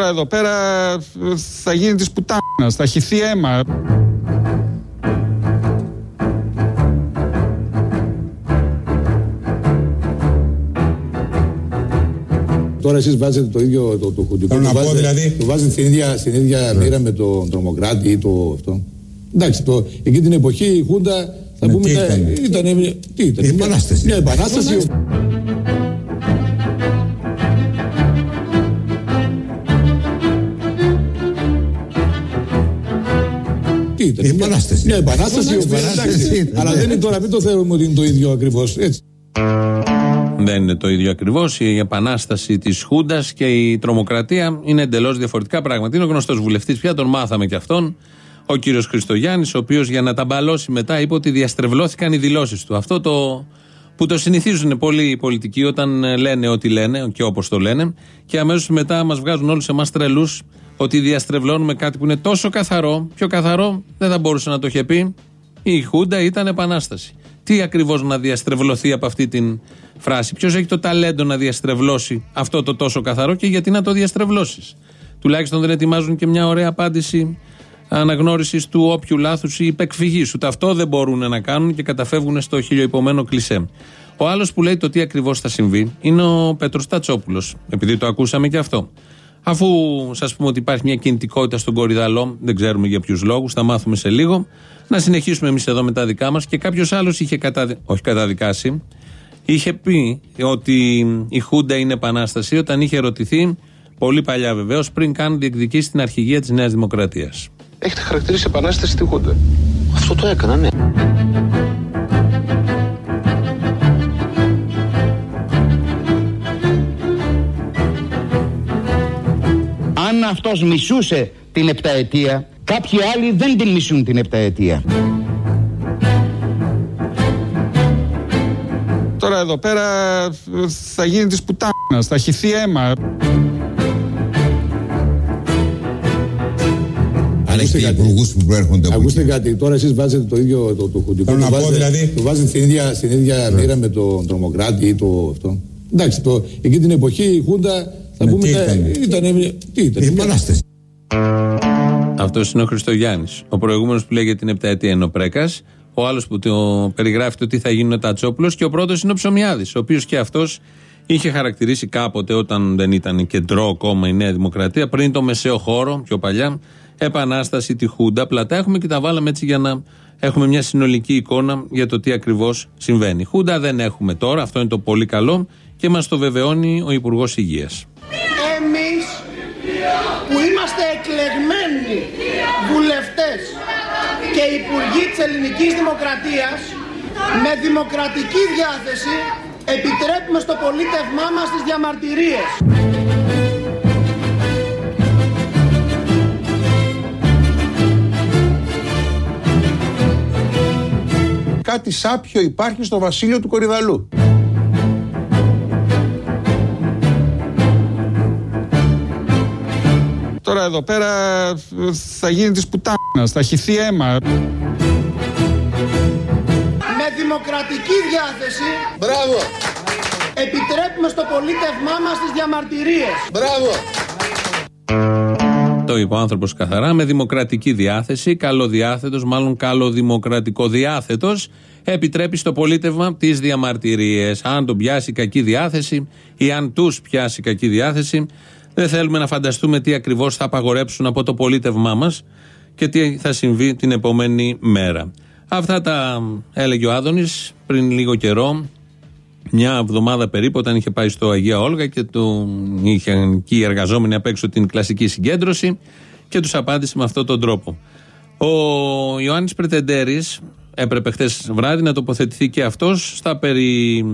Τώρα εδώ πέρα θα γίνει της πουτάνας, θα χυθεί αίμα. Τώρα εσείς βάζετε το ίδιο το, το χουντικό. Θέλω να το πω, βάζετε, δηλαδή- Το βάζετε στην ίδια, στην ίδια μοίρα με τον τρομοκράτη ή το αυτό. Εντάξει, το, εκεί την εποχή η Χούντα θα Ναι, πούμε τι τα- ήταν; ήταν, μια- τι ήταν, Η μια- επανάσταση. Μια επανάσταση. Τι ήταν, Η μια- επανάσταση. Μια επανάσταση. η οποία, Επανάσταση εντάξει, ήταν, Αλλά ναι. δεν είναι τώρα, μην το θεωρούμε ότι είναι το ίδιο ακριβώς. Έτσι. Δεν είναι το ίδιο ακριβώς. Η επανάσταση της Χούντας και η τρομοκρατία είναι εντελώς διαφορετικά πράγματα. Είναι ο γνωστός βουλευτής πια, τον μάθαμε κι αυτόν. Ο κύριος Χριστογιάννης, ο οποίος για να τα μπαλώσει μετά είπε ότι διαστρεβλώθηκαν οι δηλώσεις του. Αυτό το που το συνηθίζουν πολλοί οι πολιτικοί όταν ε, λένε ό,τι λένε και όπως το λένε, και αμέσως μετά μας βγάζουν όλους εμάς τρελούς ότι διαστρεβλώνουμε κάτι που είναι τόσο καθαρό. Πιο καθαρό δεν θα μπορούσε να το είχε πει. Η Χούντα ήταν επανάσταση. Τι ακριβώς να διαστρεβλωθεί από αυτή την φράση; Ποιος έχει το ταλέντο να διαστρεβλώσει αυτό το τόσο καθαρό και γιατί να το διαστρεβλώσεις; Τουλάχιστον δεν ετοιμάζουν και μια ωραία απάντηση αναγνώρισης του όποιου λάθους ή υπεκφυγής. Ούτε αυτό δεν μπορούν να κάνουν και καταφεύγουν στο χιλιοϊπωμένο κλισέ. Ο άλλος που λέει το τι ακριβώς θα συμβεί είναι ο Πέτρος Τατσόπουλος. Επειδή το ακούσαμε και αυτό. Αφού σας πούμε ότι υπάρχει μια κινητικότητα στον Κορυδαλό, δεν ξέρουμε για ποιους λόγους, θα μάθουμε σε λίγο, να συνεχίσουμε εμείς εδώ με τα δικά μας και κάποιος άλλος είχε καταδι... όχι καταδικάσει, είχε πει ότι η Χούντα είναι επανάσταση όταν είχε ερωτηθεί, πολύ παλιά βεβαίως, πριν καν διεκδικήσει την αρχηγία της Νέας Δημοκρατίας. Έχετε χαρακτηρίσει επανάσταση στη Χούντα. Αυτό το έκανα, ναι. Αυτός μισούσε την επταετία, κάποιοι άλλοι δεν την μισούν την επταετία. Τώρα εδώ πέρα θα γίνει της πουτάνας, θα χυθεί αίμα. Αν έχετε κάτι. υπουργούς που προέρχονται από Ακούστε εκεί. κάτι, τώρα εσείς βάζετε το ίδιο το, το χουντικό. Θέλω το να πω, βάζετε, δηλαδή- Το βάζετε στην ίδια, στην ίδια μοίρα με τον τρομοκράτη ή το αυτό; Εντάξει, το, εκεί την εποχή η Χούντα θα Ναι, πούμε τι τα- ήταν; ήταν, μια- τι ήταν, Η μια- επανάσταση. Αυτός είναι ο Χριστογιάννης. Ο προηγούμενος που λέει για την επταετία είναι ο Πρέκας. Ο άλλος που το περιγράφει το τι θα γίνει είναι ο Τατσόπουλος. Και ο πρώτος είναι ο Ψωμιάδης, ο οποίος και αυτός είχε χαρακτηρίσει κάποτε όταν δεν ήταν κεντρό κόμμα η Νέα Δημοκρατία, πριν το μεσαίο χώρο, πιο παλιά, επανάσταση τη Χούντα. Πλατά έχουμε και τα βάλαμε έτσι για να έχουμε μια συνολική εικόνα για το τι ακριβώς συμβαίνει. Χούντα δεν έχουμε τώρα, αυτό είναι το πολύ καλό και μας το βεβαιώνει ο Υπουργός Υγείας. Εμείς που είμαστε εκλεγμένοι βουλευτές και υπουργοί της ελληνικής δημοκρατίας με δημοκρατική διάθεση επιτρέπουμε στο πολίτευμά μας τις διαμαρτυρίες. Κάτι σάπιο υπάρχει στο βασίλειο του Κορυδαλού. Τώρα εδώ πέρα θα γίνει της πουτάνας, θα χυθεί αίμα. Με δημοκρατική διάθεση Μπράβο, επιτρέπουμε στο πολίτευμά μας τις διαμαρτυρίες. μπράβο. Το είπε ο άνθρωπος καθαρά, με δημοκρατική διάθεση, καλοδιάθετος, μάλλον καλοδημοκρατικό διάθετος, επιτρέπει στο πολίτευμα τις διαμαρτυρίες. Αν τον πιάσει κακή διάθεση ή αν τους πιάσει κακή διάθεση, δεν θέλουμε να φανταστούμε τι ακριβώς θα απαγορέψουν από το πολίτευμά μας και τι θα συμβεί την επόμενη μέρα. Αυτά τα έλεγε ο Άδωνης πριν λίγο καιρό, μια εβδομάδα περίπου όταν είχε πάει στο Αγία Όλγα και του είχαν εκεί οι εργαζόμενοι απ' έξω την κλασική συγκέντρωση και τους απάντησε με αυτόν τον τρόπο. Ο Ιωάννης Πρετεντέρης έπρεπε χθες βράδυ να τοποθετηθεί και αυτός στα περί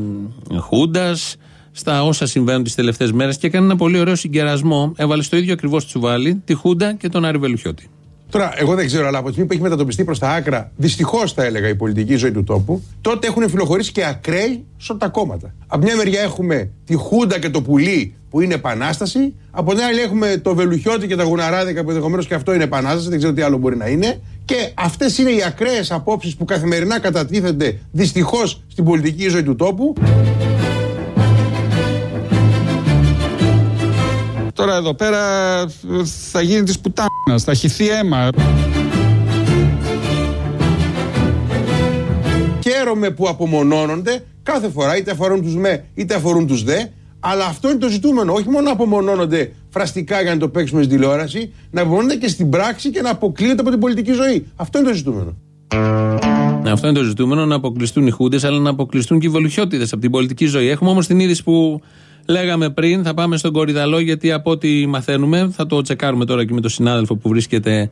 Χούντας, στα όσα συμβαίνουν τις τελευταίες μέρες και έκανε ένα πολύ ωραίο συγκερασμό. Έβαλε στο ίδιο ακριβώς τσουβάλι τη Χούντα και τον Άρη Βελουχιώτη. Τώρα, εγώ δεν ξέρω, αλλά από τη στιγμή που έχει μετατοπιστεί προς τα άκρα, δυστυχώς θα έλεγα η πολιτική ζωή του τόπου, τότε έχουν φιλοχωρήσει και ακραίοι σε όλα τα κόμματα. Από μια μεριά έχουμε τη Χούντα και το Πουλί που είναι επανάσταση, από την άλλη έχουμε το Βελουχιώτη και τα Γουναράδικα που ενδεχομένως και αυτό είναι επανάσταση, δεν ξέρω τι άλλο μπορεί να είναι. Και αυτές είναι οι ακραίες απόψεις που καθημερινά κατατίθενται δυστυχώς στην πολιτική ζωή του τόπου. Τώρα εδώ πέρα ε, θα γίνει της πουτάνας, θα χυθεί αίμα. Χαίρομαι που απομονώνονται κάθε φορά, είτε αφορούν τους ΜΕ είτε αφορούν τους ΔΕ. Αλλά αυτό είναι το ζητούμενο. Όχι μόνο να απομονώνονται φραστικά για να το παίξουμε στην τηλεόραση, να απομονώνονται και στην πράξη και να αποκλείονται από την πολιτική ζωή. Αυτό είναι το ζητούμενο. Ναι, αυτό είναι το ζητούμενο, να αποκλειστούν οι χούντες, αλλά να αποκλειστούν και οι βολουχιώτιδε από την πολιτική ζωή. Έχουμε όμως την είδηση που λέγαμε πριν, θα πάμε στον Κορυδαλλό, γιατί από ό,τι μαθαίνουμε, θα το τσεκάρουμε τώρα και με τον συνάδελφο που βρίσκεται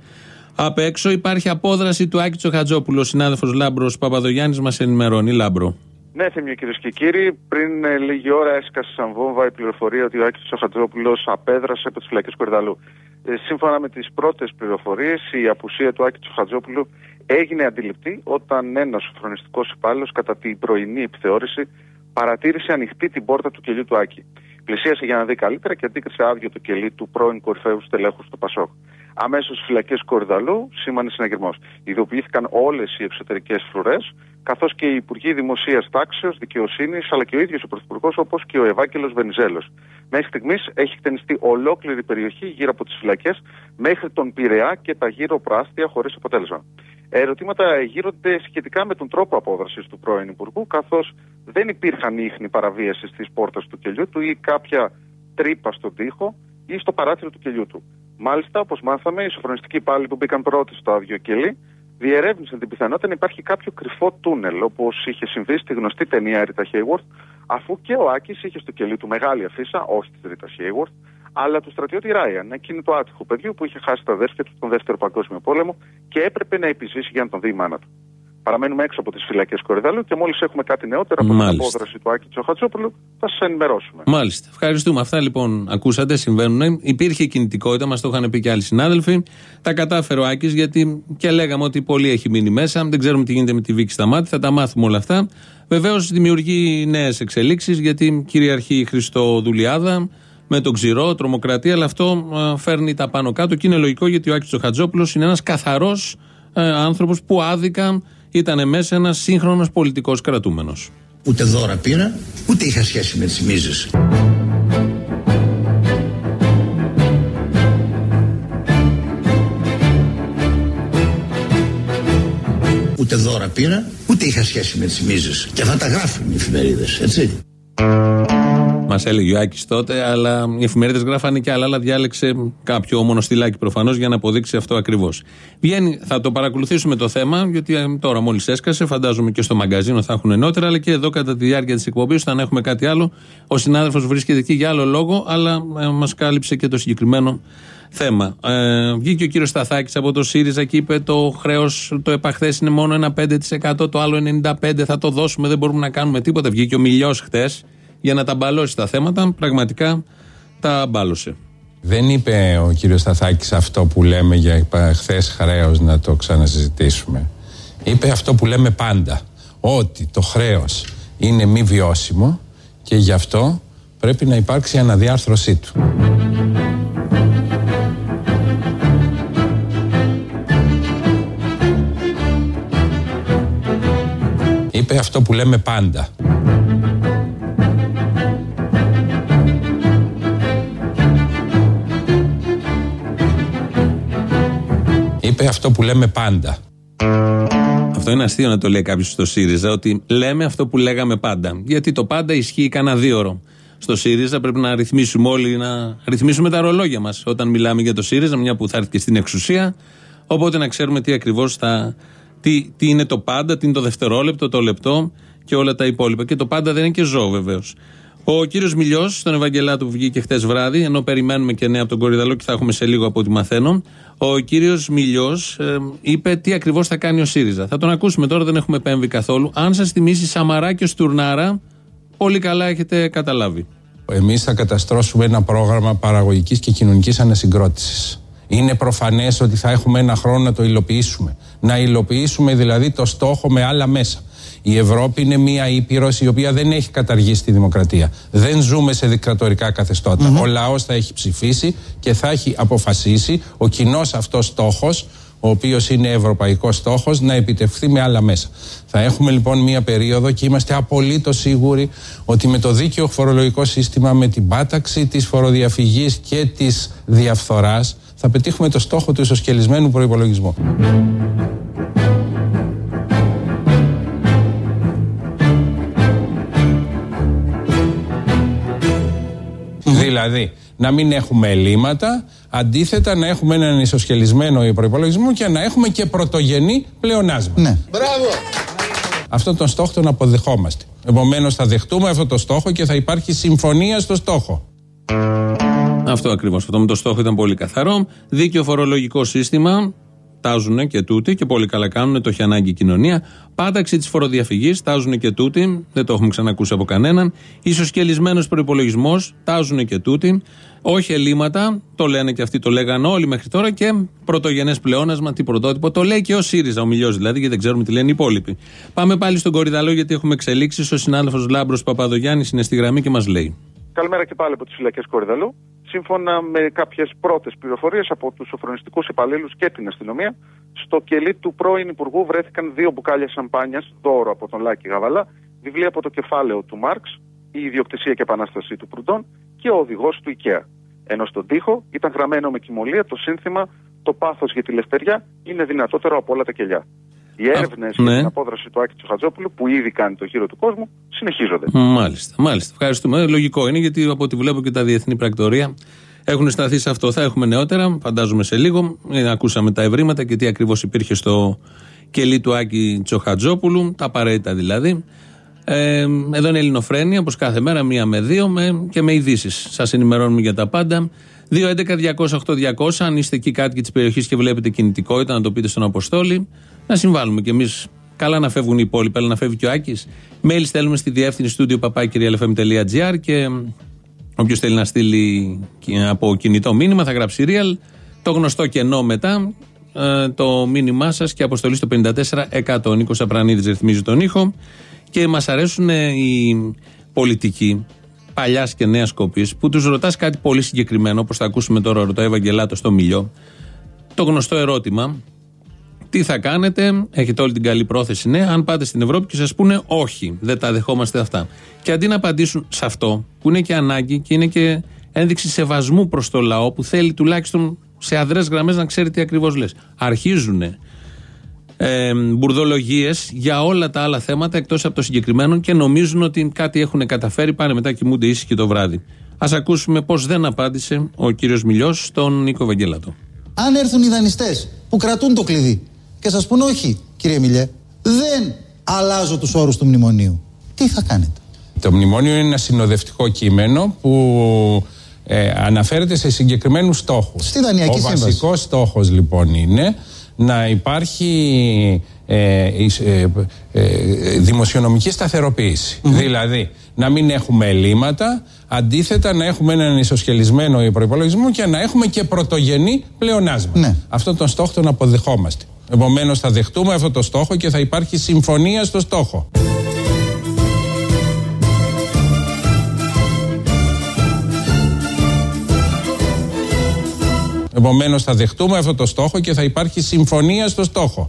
απ' έξω. Υπάρχει απόδραση του Άκη Τσοχατζόπουλου. Ο συνάδελφος Λάμπρος Παπαδογιάννης μας ενημερώνει. Λάμπρο. Ναι, Θύμιο, κυρίες και κύριοι. Πριν ε, λίγη ώρα έσκασε σαν βόμβα η πληροφορία ότι ο Άκης Τσοχατζόπουλος απέδρασε από τις φυλακές Κορυδαλλού. Ε, σύμφωνα με τις πρώτες πληροφορίες, η απουσία του Άκη Τσοχατζόπουλου έγινε αντιληπτή όταν ένας φρονιστικός υπάλληλος κατά την πρωινή επιθεώρηση παρατήρησε ανοιχτή την πόρτα του κελιού του Άκη. Πλησίασε για να δει καλύτερα και αντίκρισε άδειο το κελί του πρώην κορυφαίου στελέχους του Πασόκ. Αμέσως στις φυλακές Κορυδαλού σήμανε συναγερμός. Ειδοποιήθηκαν όλες οι εξωτερικές φρουρές, καθώς και οι Υπουργοί Δημοσίας Τάξεως, Δικαιοσύνης, αλλά και ο ίδιος ο Πρωθυπουργός, όπως και ο Ευάγγελος Βενιζέλος. Μέχρι στιγμής έχει χτενιστεί ολόκληρη περιοχή γύρω από τις φυλακές μέχρι τον Πειραιά και τα γύρω πράστια χωρίς αποτέλεσμα. Ερωτήματα γύρονται σχετικά με τον τρόπο απόδρασης του πρώην Υπουργού, καθώς δεν υπήρχαν ίχνη παραβίασης της πόρτας του κελιού του ή κάποια τρύπα στον τοίχο ή στο παράθυρο του κελιού του. Μάλιστα, όπως μάθαμε, οι σοφρονιστικοί υπάλληλοι που μπήκαν πρώτοι στο άδειο κελί διερεύνησαν την πιθανότητα να υπάρχει κάποιο κρυφό τούνελ, όπως είχε συμβεί στη γνωστή ταινία Ρίτα Χέιουορθ, αφού και ο Άκης είχε στο κελί του μεγάλη αφίσα, όχι τη Ρίτα Χέιουορθ, αλλά του στρατιώτη Ράιαν, εκείνη το άτυχο παιδιού που είχε χάσει τα αδέρφια του στον Δεύτερο Παγκόσμιο Πόλεμο και έπρεπε να επιζήσει για να τον δει η μάνα του. Παραμένουμε έξω από τις φυλακές Κορυδαλού και μόλις έχουμε κάτι νεότερο από την απόδραση του Άκη Τσοχατσόπουλου θα σας ενημερώσουμε. Μάλιστα. Ευχαριστούμε. Αυτά λοιπόν ακούσατε, συμβαίνουν. Υπήρχε κινητικότητα, μας το είχαν πει και άλλοι συνάδελφοι. Τα κατάφερε ο Άκης γιατί και λέγαμε ότι πολύ έχει μείνει μέσα. Δεν ξέρουμε τι γίνεται με τη Βίκη στα μάτια. Θα τα μάθουμε όλα αυτά. Βεβαίως δημιουργεί νέες εξελίξεις γιατί κυριαρχεί η Χριστοδουλιάδα με τον ξηρό, τρομοκρατία, αλλά αυτό ε, φέρνει τα πάνω κάτω και είναι λογικό γιατί ο Άκης Τσοχατζόπουλος είναι ένας καθαρός ε, άνθρωπος που άδικα ήταν μέσα ένας σύγχρονος πολιτικός κρατούμενος. Ούτε δώρα πήρα, ούτε είχα σχέση με τις μίζες. Ούτε δώρα πήρα, ούτε είχα σχέση με τις μίζες. Και αυτά τα γράφουν οι εφημερίδες, έτσι. Μας έλεγε ο Άκης τότε, αλλά οι εφημερίδες γράφανε και άλλα, αλλά διάλεξε κάποιο μονοστιλάκι προφανώς για να αποδείξει αυτό ακριβώς. Βγαίνει, θα το παρακολουθήσουμε το θέμα, γιατί ε, τώρα μόλις έσκασε, φαντάζομαι και στο μαγκαζίνο θα έχουν νεότερα, αλλά και εδώ κατά τη διάρκεια της εκπομπής, όταν έχουμε κάτι άλλο, ο συνάδελφος βρίσκεται εκεί για άλλο λόγο, αλλά ε, μας κάλυψε και το συγκεκριμένο θέμα. Ε, βγήκε ο κύριος Σταθάκης από το ΣΥΡΙΖΑ και είπε το χρέος το επαχθές είναι μόνο ένα 5%, το άλλο 95% θα το δώσουμε, δεν μπορούμε να κάνουμε τίποτα. Βγήκε ο Μιλιός χτες για να τα μπαλώσει τα θέματα. Πραγματικά τα μπάλωσε. Δεν είπε ο κύριος Σταθάκης αυτό που λέμε για χθες χρέος να το ξανασυζητήσουμε. Είπε αυτό που λέμε πάντα. Ότι το χρέος είναι μη βιώσιμο και γι' αυτό πρέπει να υπάρξει αναδιάρθρωσή του. Είπε αυτό που λέμε πάντα. Είπε αυτό που λέμε πάντα. Αυτό είναι αστείο να το λέει κάποιος στο ΣΥΡΙΖΑ, ότι λέμε αυτό που λέγαμε πάντα. Γιατί το πάντα ισχύει κανένα δύο ώρο. Στο ΣΥΡΙΖΑ πρέπει να ρυθμίσουμε όλοι, να ρυθμίσουμε τα ρολόγια μας όταν μιλάμε για το ΣΥΡΙΖΑ, μια που θα έρθει και στην εξουσία. Οπότε να ξέρουμε τι ακριβώς θα. Τι, τι είναι το πάντα, τι είναι το δευτερόλεπτο, το λεπτό και όλα τα υπόλοιπα. Και το πάντα δεν είναι και ζώο βεβαίως. Ο κύριος Μιλιός, στον Ευαγγελάτο που βγήκε χθες βράδυ, ενώ περιμένουμε και νέα από τον Κορυδαλό και θα έχουμε σε λίγο από ό,τι μαθαίνω, ο κύριος Μιλιός ε, είπε τι ακριβώς θα κάνει ο ΣΥΡΙΖΑ. Θα τον ακούσουμε τώρα, δεν έχουμε επέμβει καθόλου. Αν σας θυμίσει Σαμαρά και Στουρνάρα, πολύ καλά έχετε καταλάβει. Εμείς θα καταστρώσουμε ένα πρόγραμμα παραγωγικής και κοινωνικής ανασυγκρότησης. Είναι προφανές ότι θα έχουμε ένα χρόνο να το υλοποιήσουμε. Να υλοποιήσουμε δηλαδή το στόχο με άλλα μέσα. Η Ευρώπη είναι μια ήπειρος η οποία δεν έχει καταργήσει τη δημοκρατία. Δεν ζούμε σε δικτατορικά καθεστώτα. Ο λαός θα έχει ψηφίσει και θα έχει αποφασίσει ο κοινός αυτός στόχος ο οποίος είναι ευρωπαϊκός στόχος, να επιτευχθεί με άλλα μέσα. Θα έχουμε λοιπόν μία περίοδο και είμαστε απολύτως σίγουροι ότι με το δίκαιο φορολογικό σύστημα, με την πάταξη της φοροδιαφυγής και της διαφθοράς, θα πετύχουμε το στόχο του ισοσκελισμένου προπολογισμού. Δηλαδή, να μην έχουμε ελλείμματα, αντίθετα να έχουμε έναν ισοσχελισμένο προπολογισμό και να έχουμε και πρωτογενή πλεονάσμα. Ναι. Μπράβο! Αυτό τον στόχο τον αποδεχόμαστε. Επομένως, θα δεχτούμε αυτό το στόχο και θα υπάρχει συμφωνία στο στόχο. Αυτό ακριβώς. Αυτό με το στόχο ήταν πολύ καθαρό. Δίκαιο φορολογικό σύστημα. Τάζουν και τούτοι και πολύ καλά κάνουν, το έχει ανάγκη η κοινωνία. Πάταξη της φοροδιαφυγής, τάζουν και τούτοι, δεν το έχουμε ξανακούσει από κανέναν. Ισοσκελισμένος προπολογισμό, τάζουν και τούτοι. Όχι ελλείμματα, το λένε και αυτοί, το λέγανε όλοι μέχρι τώρα και πρωτογενές πλεόνασμα, τι πρωτότυπο. Το λέει και ο ΣΥΡΙΖΑ, ο Μιλιός δηλαδή, γιατί δεν ξέρουμε τι λένε οι υπόλοιποι. Πάμε πάλι στον Κορυδαλό, γιατί έχουμε εξελίξεις. Ο συνάδελφος Λάμπρος Παπαδογιάννης είναι στη γραμμή και μας λέει. Καλημέρα και πάλι από τις φυλακές Κορυδαλού. Σύμφωνα με κάποιες πρώτες πληροφορίες από τους σοφρονιστικού υπαλλήλους και την αστυνομία, στο κελί του πρώην Υπουργού βρέθηκαν δύο μπουκάλια σαμπάνιας, δώρο από τον Λάκη Γαβαλά, βιβλία από το κεφάλαιο του Μάρξ, η ιδιοκτησία και επανάσταση του Προυντών και ο οδηγός του IKEA. Ενώ στον τοίχο ήταν γραμμένο με κοιμωλία το σύνθημα Το πάθος για τη λευτεριά είναι δυνατότερο από όλα τα κελιά. Οι έρευνες για ναι. την απόδραση του Άκη Τσοχατζόπουλου, που ήδη κάνει το γύρο του κόσμου, συνεχίζονται. Μάλιστα, μάλιστα. Ευχαριστούμε. Ε, Λογικό είναι γιατί από ό,τι βλέπω και τα διεθνή πρακτορία έχουν σταθεί σε αυτό. Θα έχουμε νεότερα, φαντάζομαι σε λίγο. Ε, ακούσαμε τα ευρήματα και τι ακριβώς υπήρχε στο κελί του Άκη Τσοχατζόπουλου, τα απαραίτητα δηλαδή. Ε, εδώ είναι Ελληνοφρένια, όπως κάθε μέρα, μία με δύο με, και με ειδήσεις. Σας ενημερώνουμε για τα πάντα. 2.11.208.200, αν είστε εκεί κάτοικοι της περιοχής και βλέπετε κινητικότητα, να το πείτε στον Αποστόλη. Να συμβάλλουμε κι εμείς. Καλά να φεύγουν οι υπόλοιποι, αλλά να φεύγει και ο Άκης. Mail στέλνουμε στη διεύθυνση στούντιο παπάκυριαλεφm.gr και όποιος θέλει να στείλει από κινητό μήνυμα θα γράψει real. Το γνωστό κενό μετά, ε, το μήνυμά σας και αποστολή στο 54 Νίκος Απρανίδη ρυθμίζει τον ήχο. Και μας αρέσουν ε, οι πολιτικοί παλιάς και νέας κοπή που τους ρωτάς κάτι πολύ συγκεκριμένο, όπως θα ακούσουμε τώρα, ρωτάει Ευαγγελάτος στο Μιλιό. Το γνωστό ερώτημα, τι θα κάνετε, έχετε όλη την καλή πρόθεση, ναι, αν πάτε στην Ευρώπη και σας πούνε όχι, δεν τα δεχόμαστε αυτά. Και αντί να απαντήσουν σε αυτό, που είναι και ανάγκη και είναι και ένδειξη σεβασμού προς το λαό, που θέλει τουλάχιστον σε αδρές γραμμές να ξέρει τι ακριβώς λες. Αρχίζουν ε, μπουρδολογίες για όλα τα άλλα θέματα εκτός από το συγκεκριμένο και νομίζουν ότι κάτι έχουν καταφέρει, πάνε μετά κοιμούνται ήσυχοι το βράδυ. Α ακούσουμε πώς δεν απάντησε ο κύριος Μιλιός στον Νίκο Ευαγγελάτο. Αν έρθουν οι δανειστές που κρατούν το κλειδί και σας πούνε όχι, κύριε Μιλιέ, δεν αλλάζω τους όρους του μνημονίου. Τι θα κάνετε; Το μνημόνιο είναι ένα συνοδευτικό κείμενο που ε, αναφέρεται σε συγκεκριμένους στόχους. Στη Δανειακή Ο Σύμβαση. βασικός στόχος λοιπόν είναι να υπάρχει ε, εις- ε, ε, δημοσιονομική σταθεροποίηση. Δηλαδή να μην έχουμε ελλείμματα, αντίθετα να έχουμε έναν ισοσχελισμένο προπολογισμό και να έχουμε και πρωτογενή πλεονάσμα. Ναι. Αυτό τον στόχο τον αποδεχόμαστε. Επομένως θα δεχτούμε αυτό το στόχο και θα υπάρχει συμφωνία στο στόχο. Επομένως θα δεχτούμε αυτό το στόχο και θα υπάρχει συμφωνία στο στόχο.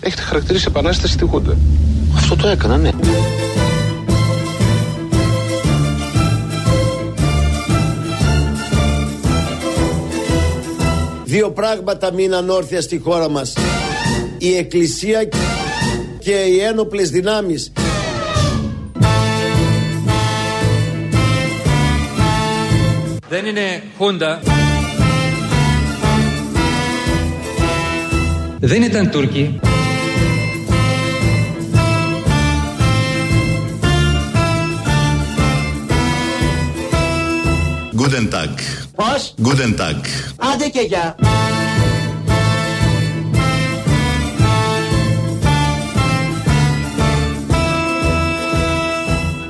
Έχετε χαρακτηρίσει επανάσταση στη Χούντα. Αυτό το έκανα, ναι. Δύο πράγματα μείναν όρθια στη χώρα μας. Η Εκκλησία και οι ένοπλες δυνάμεις. Δεν είναι Χούντα. Δεν ήταν Τούρκοι. Guten Tag. Πώς; Guten Tag. Άντε και γεια.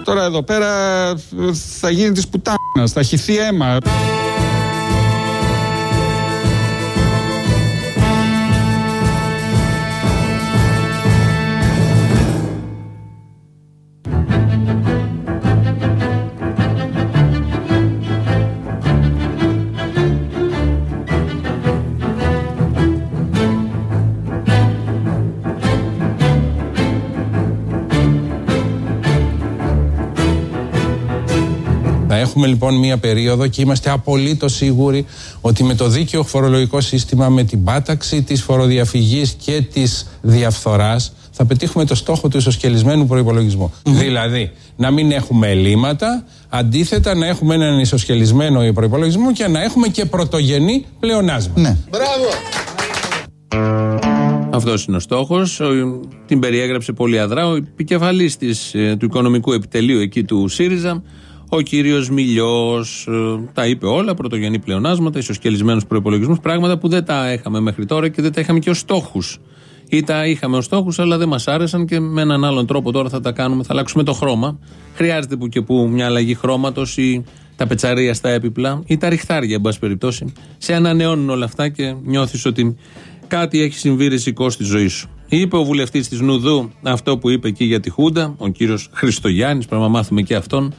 Τώρα εδώ πέρα ε, θα γίνει της πουτάνας, θα χυθεί αίμα. Έχουμε λοιπόν μία περίοδο και είμαστε απολύτως σίγουροι ότι με το δίκαιο φορολογικό σύστημα, με την πάταξη της φοροδιαφυγής και της διαφθοράς θα πετύχουμε το στόχο του ισοσκελισμένου προπολογισμού. Δηλαδή, να μην έχουμε ελλείμματα, αντίθετα να έχουμε έναν ισοσκελισμένο προπολογισμό και να έχουμε και πρωτογενή πλεονάσμα. Ναι. Μπράβο! Αυτός είναι ο στόχος. Την περιέγραψε πολύ αδρά ο επικεφαλής του οικονομικού επιτελείου εκεί του ΣΥΡΙΖΑ, ο κύριος Μιλιός. Τα είπε όλα, πρωτογενή πλεονάσματα, ισοσκελισμένου προπολογισμού, πράγματα που δεν τα είχαμε μέχρι τώρα και δεν τα είχαμε και ως στόχους. Ή τα είχαμε ως στόχους, αλλά δεν μας άρεσαν και με έναν άλλον τρόπο τώρα θα τα κάνουμε. Θα αλλάξουμε το χρώμα. Χρειάζεται που και που μια αλλαγή χρώματος ή τα πετσαρία στα έπιπλα ή τα ριχτάρια, εν πάση περιπτώσει. Σε ανανεώνουν όλα αυτά και νιώθεις ότι κάτι έχει συμβεί ριζικό στη ζωή σου. Είπε ο βουλευτής της Νουδού αυτό που είπε εκεί για τη Χούντα, ο κύριος Χριστογιάννης, πρέπει να μάθουμε και αυτόν,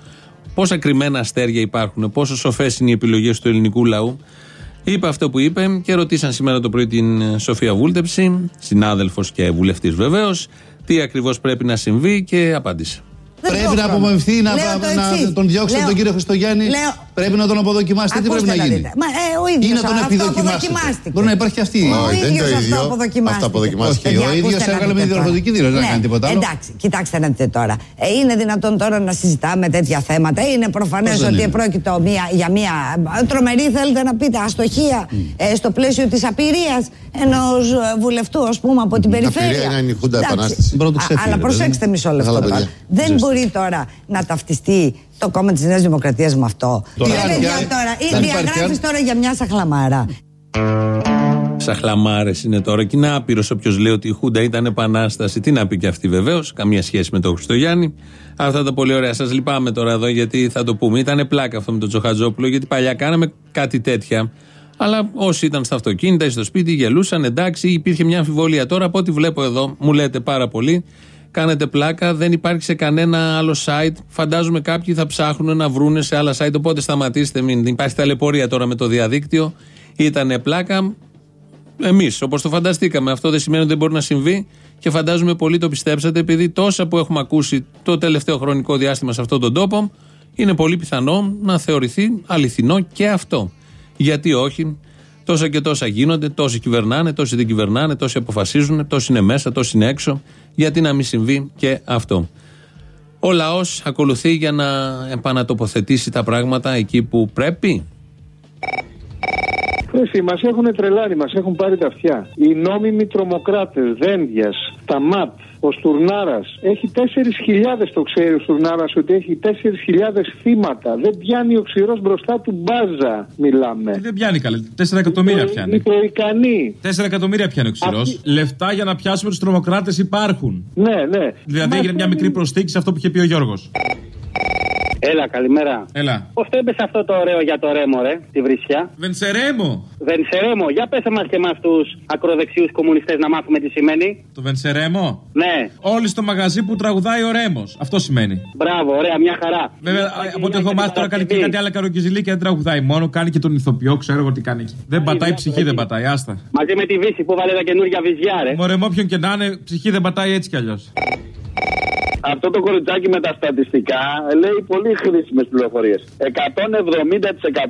πόσα κρυμμένα αστέρια υπάρχουν, πόσο σοφές είναι οι επιλογές του ελληνικού λαού. Είπε αυτό που είπε και ρωτήσαν σήμερα το πρωί την Σοφία Βούλτεψη, συνάδελφος και βουλευτής βεβαίως, τι ακριβώς πρέπει να συμβεί και απάντησε. Πρέπει να απομονηθεί, να, να τον διώξετε τον κύριο Χριστογιάννη. Λέω... Πρέπει να τον αποδοκιμάσετε. Τι πρέπει να γίνει; Μα, ε, ο ίδιος Ή να τον επιδοκιμάσετε. Μπορεί να υπάρχει και αυτή. Ο ίδιος αυτό αποδοκιμάστηκε. αποδοκιμάστηκε. Ο ίδιος έβγαλε με διορθωτική δήλωση. Δεν κάνει τίποτα άλλο. Εντάξει, κοιτάξτε να δείτε τώρα. Ε, είναι δυνατόν τώρα να συζητάμε τέτοια θέματα. Είναι προφανές ότι επρόκειτο για μια τρομερή, θέλετε να πείτε, αστοχία ε, στο πλαίσιο της απειρίας ενός βουλευτού, ας πούμε, από την περιφέρεια. Απειρία είναι η Χούντα Επανάσταση. Αλλά προσέξτε μισό λεπτό. Δεν μπορεί τώρα να ταυτιστεί το κόμμα της Νέας Δημοκρατίας με αυτό; Τώρα, τώρα, ή διαγράφεις τώρα για μια σαχλαμάρα. Σαχλαμάρες είναι τώρα και είναι άπειρος όποιος λέει ότι η Χούντα ήταν επανάσταση. Τι να πει και αυτή βεβαίως, καμία σχέση με τον Χριστογιάννη. Αυτά τα πολύ ωραία. Σας λυπάμαι τώρα εδώ γιατί θα το πούμε. Ήταν πλάκα αυτό με τον Τζοχατζόπουλο γιατί παλιά κάναμε κάτι τέτοια. Αλλά όσοι ήταν στα αυτοκίνητα ή στο σπίτι γελούσαν, εντάξει, υπήρχε μια αμφιβολία. Τώρα από ό,τι βλέπω εδώ, μου λέτε πάρα πολύ, κάνετε πλάκα, δεν υπάρχει σε κανένα άλλο site. Φαντάζομαι κάποιοι θα ψάχνουν να βρούνε σε άλλα site. Οπότε σταματήστε, μην υπάρχει ταλαιπωρία τώρα με το διαδίκτυο. Ήταν πλάκα. Εμείς, όπως το φανταστήκαμε. Αυτό δεν σημαίνει ότι δεν μπορεί να συμβεί και φαντάζομαι πολλοί το πιστέψατε, επειδή τόσα που έχουμε ακούσει το τελευταίο χρονικό διάστημα σε αυτόν τον τόπο, είναι πολύ πιθανό να θεωρηθεί αληθινό και αυτό. Γιατί όχι, τόσα και τόσα γίνονται, τόσοι κυβερνάνε, τόσοι δεν κυβερνάνε, τόσοι αποφασίζουν, τόσοι είναι μέσα, τόσοι είναι έξω. Γιατί να μην συμβεί και αυτό. Ο λαός ακολουθεί για να επανατοποθετήσει τα πράγματα εκεί που πρέπει. Εσύ, μας έχουν τρελάνει, μας έχουν πάρει τα αυτιά. Οι νόμιμοι τρομοκράτες, Δένδιας, τα ΜΑΤ, ο Στουρνάρας έχει 4.000 το ξέρει ο Στουρνάρας ότι έχει 4.000 θύματα. Δεν πιάνει ο ξηρός μπροστά του μπάζα, μιλάμε. Δεν πιάνει καλέ. 4 εκατομμύρια πιάνει. Μικροϊκανή. 4 εκατομμύρια πιάνει ο ξηρός. Αυτή- Λεφτά για να πιάσουμε τους τρομοκράτες υπάρχουν. Ναι, ναι. Δηλαδή Μα έγινε μια μικρή προσθήκη σε αυτό που είχε πει ο Γιώργος. Έλα, καλημέρα. Έλα. Πώς το είπες αυτό το ωραίο για το ρέμο, ρε, τη βρισιά; Βενσερέμο. Βενσερέμο, για πέσε μα και με αυτού ακροδεξιούς κομμουνιστές να μάθουμε τι σημαίνει. Το Βενσερέμο. Ναι. Όλοι στο μαγαζί που τραγουδάει ο Ρέμος. Αυτό σημαίνει. Μπράβο, ωραία, μια χαρά. Βέβαια, από ό,τι έχω μάθει τώρα κάνει και κάτι άλλο καροκιζιλί και δεν τραγουδάει μόνο. Κάνει και τον ηθοποιό, ξέρω εγώ τι κάνει εκεί. Δεν πατάει ψυχή, δεν πατάει, άστα. Μαζί με τη Βύση που βάλε τα καινούργια βυζιά, ρε. Μωρέ, με όποιον και να είναι, ψυχή δεν πατάει έτσι κι αλλιώς. Αυτό το κοριτσάκι με τα στατιστικά λέει πολύ χρήσιμες πληροφορίες.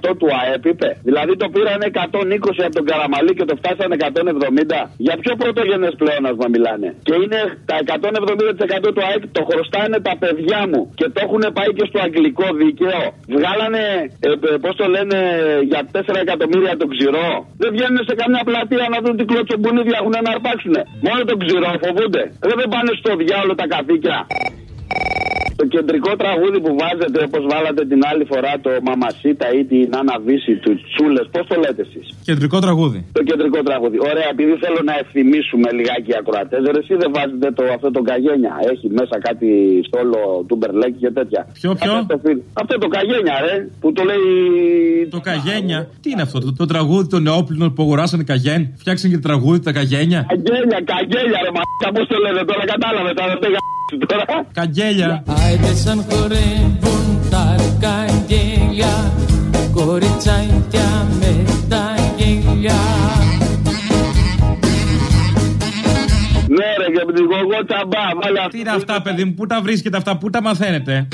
170% του ΑΕΠ είπε. Δηλαδή το πήραν 120 από τον Καραμαλή και το φτάσαν 170. Για ποιο πρωτογενές πλεόνασμα μιλάνε. Και είναι τα 170% του ΑΕΠ το χρωστάνε τα παιδιά μου. Και το έχουν πάει και στο αγγλικό δίκαιο. Βγάλανε, ε, πώς το λένε, για 4 εκατομμύρια το ξηρό. Δεν βγαίνουν σε καμιά πλατεία να δουν τι κλωτσομπουνίδια έχουν να αρπάξουν. Μόνο το ξηρό φοβούνται. Δεν δεν πάνε στο διάλογο τα καθήκια. Το κεντρικό τραγούδι που βάζετε, όπως βάλατε την άλλη φορά, το Μαμασίτα ή την Αναβίση του Τσούλες, πώς το λέτε εσείς; Κεντρικό τραγούδι. Το κεντρικό τραγούδι. Ωραία, επειδή θέλω να ευθυμίσουμε λιγάκι οι ακροατές, ρε, εσύ δεν βάζετε το, αυτό το καγένια. Έχει μέσα κάτι στόλο του Μπερλέκη και τέτοια. Ποιο, ποιο; Αυτό το, φιλ- αυτό το καγένια, ρε, που το λέει. Το Καγένια. Τι είναι αυτό, το, το τραγούδι των νεόπληνων που αγοράσανε Καγέν; Φτιάξαν και τραγούδι τα Καγένια. Καγένια, καγένια, ρε, μα πώ το λέτε τώρα, κατάλαβε, θα δεν τώρα. Καγγέλια. Άιντε σαν χορεύουν τα καγγέλια Κοριτσάκια με Ναι, ρε, και οδηγώ εγώ τσαμπά. Βάλε Τι είναι αυτά, παιδί μου, πού τα βρίσκετε αυτά, πού τα μαθαίνετε;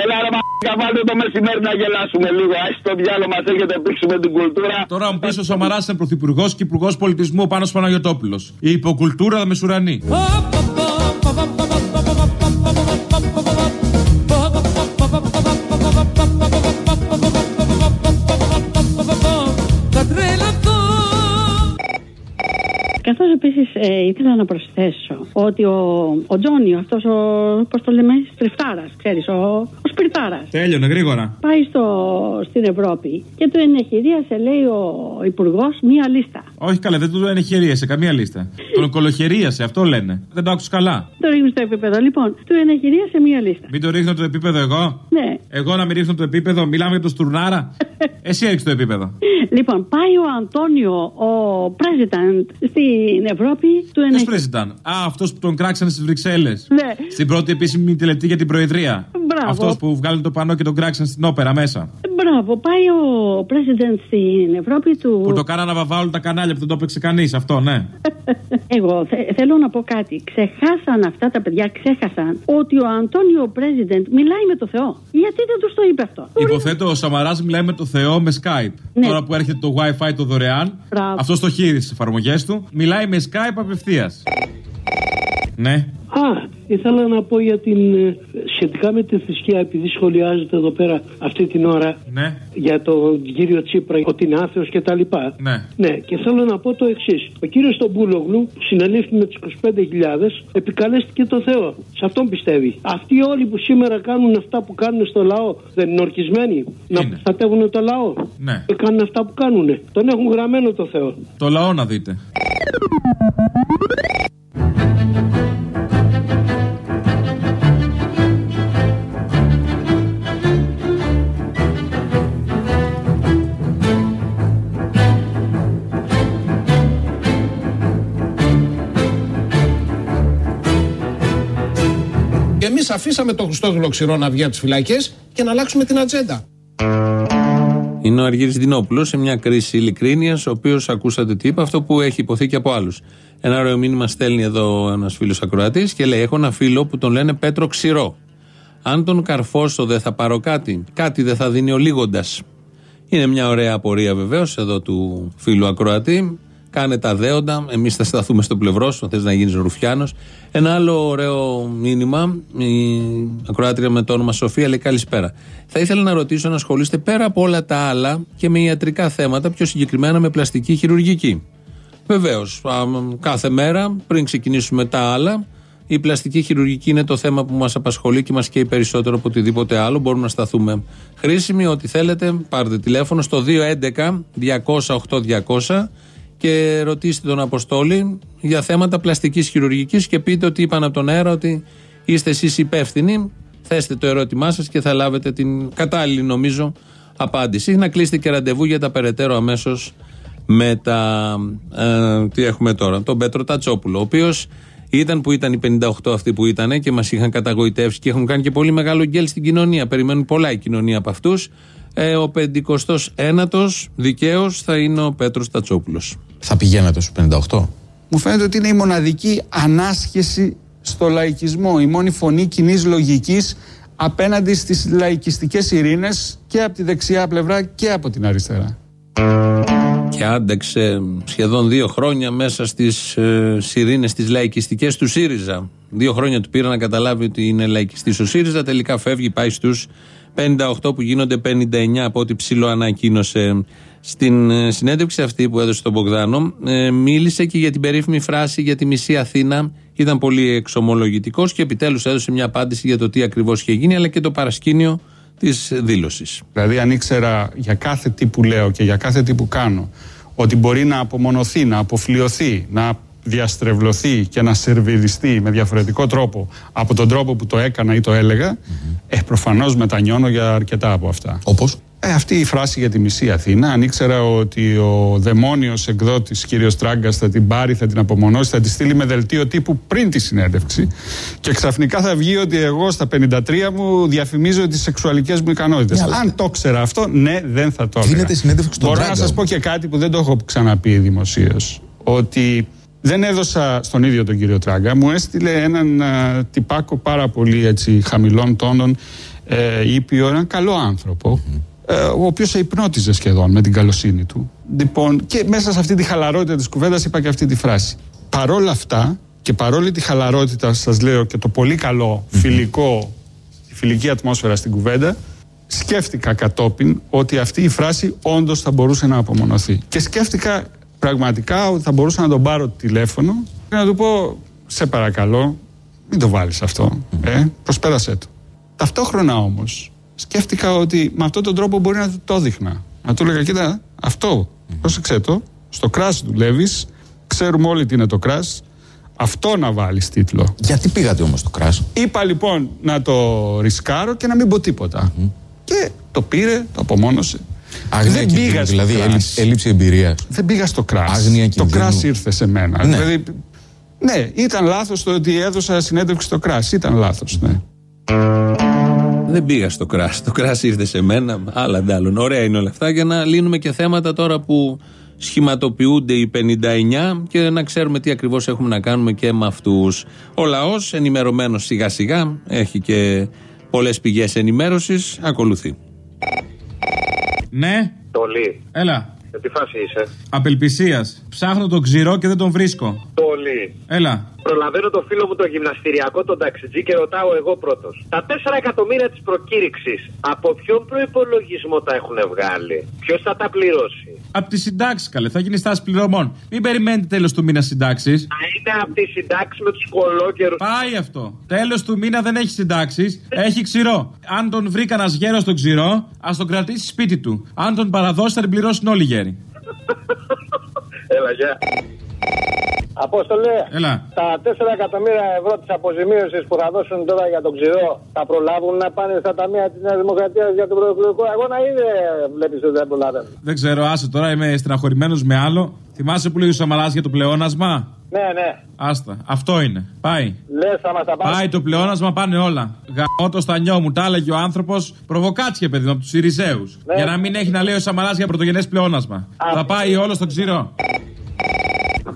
Έλα ρε μαλάκα, βάλτε το μεσημέρι να γελάσουμε λίγο. Άχι το διάλογο μας έχετε πήξουμε την κουλτούρα. Τώρα μου πεις ο Σαμαράς είναι πρωθυπουργός και υπουργός πολιτισμού πάνω Παναγιοτόπουλος. Η υποκουλτούρα θα μεσουρανεί. Επίση ήθελα να προσθέσω ότι ο, ο Τζόνι, αυτός ο. Πώς το λέμε, Στριφτάρας, ξέρεις, ο, ο Σπιρτάρας. Τέλειωνε γρήγορα. Πάει στο, στην Ευρώπη και του ενεχειρίασε, λέει ο Υπουργός, μία λίστα. Όχι καλά, δεν του ενεχειρίασε καμία λίστα. Τον κολοχερίασε, αυτό λένε. Δεν το άκουσα καλά; Το ρίχνει στο επίπεδο. Λοιπόν, του ενεχειρίασε μία λίστα. Μην το ρίχνω το επίπεδο εγώ. Ναι. Εγώ να μην ρίχνω το επίπεδο, μιλάμε για το Στουρνάρα. Εσύ έριξε το επίπεδο. Λοιπόν, πάει ο Αντώνιο, ο president στην Ευρώπη, του Ποιος ενεχειρίασε. president; Α, αυτός που τον κράξανε στις Βρυξέλλες. Ναι. Στην πρώτη επίσημη τελετή για την Προεδρία. Μπράβο. Αυτός που βγάλει το πανό και τον κράξαν στην όπερα μέσα. Μπράβο, πάει ο president στην Ευρώπη του. Που το κάνανε να βαβάλουν τα κανάλια που δεν το έπαιξε κανείς. Αυτό, ναι. Εγώ θε- θέλω να πω κάτι. Ξεχάσαν αυτά τα παιδιά, ξέχασαν ότι ο Αντώνιο President μιλάει με το Θεό. Γιατί δεν τους το είπε αυτό; Υποθέτω ο Σαμαράς μιλάει με το Θεό με Skype. Ναι. Τώρα που έρχεται το WiFi το δωρεάν, Μπράβο. αυτό το χείρι στις εφαρμογές του, μιλάει με Skype απευθείας. Ναι. Α, ήθελα να πω για την, ε, σχετικά με τη θρησκεία, επειδή σχολιάζεται εδώ πέρα αυτή την ώρα Ναι. για τον κύριο Τσίπρα, ότι είναι άθεος και τα λοιπά. Ναι. Ναι, και θέλω να πω το εξής. Ο κύριος Στομπούλογλου, που συνελήφθη με τις 25.000, επικαλέστηκε το Θεό. Σε αυτόν πιστεύει. Αυτοί όλοι που σήμερα κάνουν αυτά που κάνουν στο λαό, δεν είναι ορκισμένοι; Να προστατεύουν το λαό; Ναι. Και κάνουν αυτά που κάνουν. Τον έχουν γραμμένο το Θεό. Το λαό να δείτε. Αφήσαμε τον Χριστόδουλο Ξηρό να βγει από τις φυλακές και να αλλάξουμε την ατζέντα. Είναι ο Αργύρης Δινόπουλος σε μια κρίση ειλικρίνειας, ο οποίος ακούσατε τι είπε, αυτό που έχει υποθεί και από άλλους. Ένα ωραίο μήνυμα στέλνει εδώ ένας φίλος ακροατής και λέει: Έχω ένα φίλο που τον λένε Πέτρο Ξηρό. Αν τον καρφώσω, δεν θα πάρω κάτι. Κάτι δεν θα δίνει ο λίγοντα. Είναι μια ωραία απορία βεβαίως εδώ του φίλου ακροατή. Κάνε τα δέοντα. Εμείς θα σταθούμε στο πλευρό σου. Θες να γίνεις Ρουφιάνος. Ένα άλλο ωραίο μήνυμα. Η ακροάτρια με το όνομα Σοφία λέει καλησπέρα. Θα ήθελα να ρωτήσω να ασχολείστε πέρα από όλα τα άλλα και με ιατρικά θέματα, πιο συγκεκριμένα με πλαστική χειρουργική. Βεβαίως, κάθε μέρα πριν ξεκινήσουμε τα άλλα, η πλαστική χειρουργική είναι το θέμα που μας απασχολεί και μας καίει περισσότερο από οτιδήποτε άλλο. Μπορούμε να σταθούμε χρήσιμοι. Ό,τι θέλετε, πάρτε τηλέφωνο στο 211-200-8200 και ρωτήστε τον Αποστόλη για θέματα πλαστικής χειρουργικής και πείτε ότι είπαν από τον αέρα ότι είστε εσείς υπεύθυνοι. Θέστε το ερώτημά σας και θα λάβετε την κατάλληλη νομίζω απάντηση. Να κλείσετε και ραντεβού για τα περαιτέρω αμέσως με τα. Ε, τι έχουμε τώρα. Τον Πέτρο Τατσόπουλο, ο οποίος ήταν που ήταν οι 58 αυτοί που ήταν και μας είχαν καταγοητεύσει και έχουν κάνει και πολύ μεγάλο γκέλ στην κοινωνία. Περιμένουν πολλά η κοινωνία από αυτούς. Ε, ο 59ο δικαίως θα είναι ο Πέτρος Τατσόπουλος. Θα πηγαίνατε στους 58. Μου φαίνεται ότι είναι η μοναδική ανάσχεση στο λαϊκισμό, η μόνη φωνή κοινή λογικής απέναντι στις λαϊκιστικές ειρήνες και από τη δεξιά πλευρά και από την αριστερά. Και άντεξε σχεδόν δύο χρόνια μέσα στις ε, σιρήνε τις λαϊκιστικές του ΣΥΡΙΖΑ. Δύο χρόνια του πήρα να καταλάβει ότι είναι λαϊκιστή ο ΣΥΡΙΖΑ. Τελικά φεύγει, πάει στους 58 που γίνονται 59 από ό,τι ψηλό ανακοίνωσε. Στην ε, συνέντευξη αυτή που έδωσε στον Μπογδάνο, ε, μίλησε και για την περίφημη φράση για τη μισή Αθήνα. Ήταν πολύ εξομολογητικός και επιτέλους έδωσε μια απάντηση για το τι ακριβώς είχε γίνει, αλλά και το παρασκήνιο της δήλωσης. Δηλαδή, αν ήξερα για κάθε τι που λέω και για κάθε τι που κάνω ότι μπορεί να απομονωθεί, να αποφλειωθεί, να διαστρεβλωθεί και να σερβιριστεί με διαφορετικό τρόπο από τον τρόπο που το έκανα ή το έλεγα, ε, προφανώς μετανιώνω για αρκετά από αυτά. Όπως; Ε, αυτή η φράση για τη μισή Αθήνα, αν ήξερα ότι ο δαιμόνιος εκδότης κύριος Τράγκα θα την πάρει, θα την απομονώσει, θα τη στείλει με δελτίο τύπου πριν τη συνέντευξη και ξαφνικά θα βγει ότι εγώ στα 53 μου διαφημίζω τις σεξουαλικές μου ικανότητες. Ναι, αλλά- αν το ήξερα αυτό, ναι, δεν θα το έλεγα. Γίνεται συνέντευξη στον Μπορώ να Τράγκα σας πω και κάτι που δεν το έχω ξαναπεί δημοσίως. Ότι δεν έδωσα στον ίδιο τον κύριο Τράγκα, μου έστειλε έναν α, τυπάκο πάρα πολύ έτσι, χαμηλών τόνων, ε, ήπιο, έναν καλό άνθρωπο, ε, ο οποίος σε υπνώτιζε σχεδόν με την καλοσύνη του. Λοιπόν, και μέσα σε αυτή τη χαλαρότητα της κουβέντας είπα και αυτή τη φράση. Παρόλα αυτά και παρόλη τη χαλαρότητα, σας λέω και το πολύ καλό φιλικό, τη φιλική ατμόσφαιρα στην κουβέντα, σκέφτηκα κατόπιν ότι αυτή η φράση όντως θα μπορούσε να απομονωθεί. Και σκέφτηκα πραγματικά ότι θα μπορούσα να τον πάρω τηλέφωνο και να του πω: Σε παρακαλώ, μην το βάλεις αυτό. Ε, προσπέρασέ το. Ταυτόχρονα όμως, σκέφτηκα ότι με αυτόν τον τρόπο μπορεί να του το έδειχνα. Να του έλεγα: Κοίτα, αυτό, πρόσεξε το, στο κράσ δουλεύεις, ξέρουμε όλοι τι είναι το κράσ. Αυτό να βάλεις τίτλο. Γιατί πήγατε όμως στο κράσ. Είπα λοιπόν να το ρισκάρω και να μην πω τίποτα. Και το πήρε, το απομόνωσε. Άγνοια δεν κινδύνου, πήγα στο δηλαδή κράσ. έλλειψη, έλλειψη εμπειρίας. Δεν πήγα στο κράσ. Άγνοια το κινδύνου. κράσ ήρθε σε μένα. Ναι. Δηλαδή, ναι, ήταν λάθος το ότι έδωσα συνέντευξη στο κράσ. Ήταν λάθος, ναι. Δεν πήγα στο κράς. Το κράς ήρθε σε μένα, άλλα αντάλλων. Ωραία είναι όλα αυτά για να λύνουμε και θέματα τώρα που σχηματοποιούνται οι 59 και να ξέρουμε τι ακριβώς έχουμε να κάνουμε και με αυτούς. Ο λαός ενημερωμένος σιγά σιγά, έχει και πολλές πηγές ενημέρωσης, ακολουθεί. Ναι, Τολί. έλα. Σε τι φάση είσαι; Απελπισίας. Ψάχνω τον ξηρό και δεν τον βρίσκω. Τολί. Έλα. Προλαβαίνω το φίλο μου το γυμναστηριακό, τον ταξιτζή και ρωτάω εγώ πρώτος. Τα 4 εκατομμύρια της προκήρυξης, από ποιον προπολογισμό τα έχουν βγάλει, ποιος θα τα πληρώσει; Απ' τη συντάξη, καλέ. Θα γίνει στάση πληρωμών. Μην περιμένετε τέλος του μήνα συντάξεις. Να είναι από τη συντάξη με τους κολόκερους. Πάει αυτό. Τέλος του μήνα δεν έχει συντάξεις. Έχει ξηρό. Αν τον βρει κανένας γέρος στον ξηρό, ας τον κρατήσει σπίτι του. Αν τον παραδώσει, θα την πληρώσουν όλοι οι γέροι. Έλα, γεια. Απόστολε, Έλα. τα 4 εκατομμύρια ευρώ της αποζημίωσης που θα δώσουν τώρα για τον ξηρό θα προλάβουν να πάνε στα ταμεία της Νέας Δημοκρατίας για τον προεκλογικό αγώνα ή δεν βλέπεις ότι δεν προλαβαίνουν. Δεν ξέρω, άσε τώρα είμαι στεναχωρημένος με άλλο. Θυμάσαι που λέει ο Σαμαράς για το πλεόνασμα; Ναι, ναι. Άστα. Αυτό είναι. Πάει. Λες, θα μα τα πάρεις. Πάει το πλεόνασμα, πάνε όλα. Γαμώ το στανιό μου, τα έλεγε ο άνθρωπος. Προβοκάτσια, παιδί μου, από τους Σιριζέου. Ναι. Για να μην έχει να λέει ο Σαμαράς για πρωτογενές πλεόνασμα. Θα πάει όλο στο ξηρό.